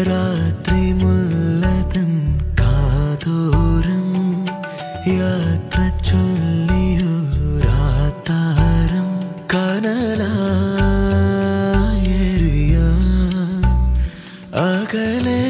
രാത്രി മുല്ലതൻ കാതോരം യാത്ര ചൊല്ലിയോ രാത്താരം കനലായെറിയാൻ അകലെ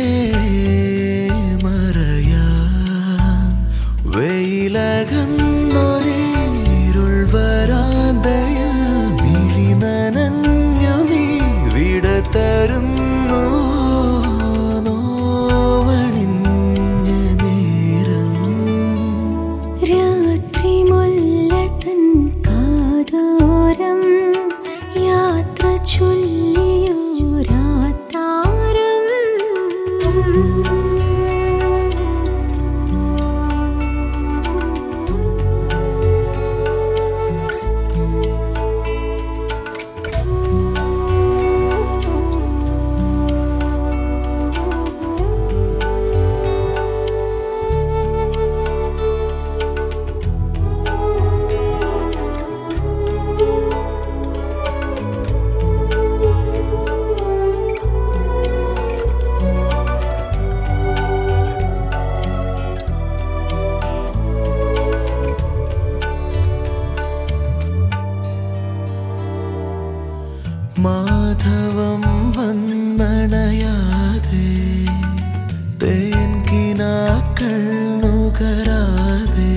മാധവം വന്നണയാതെ തേൻകിനാക്കൾ നുകരാതെ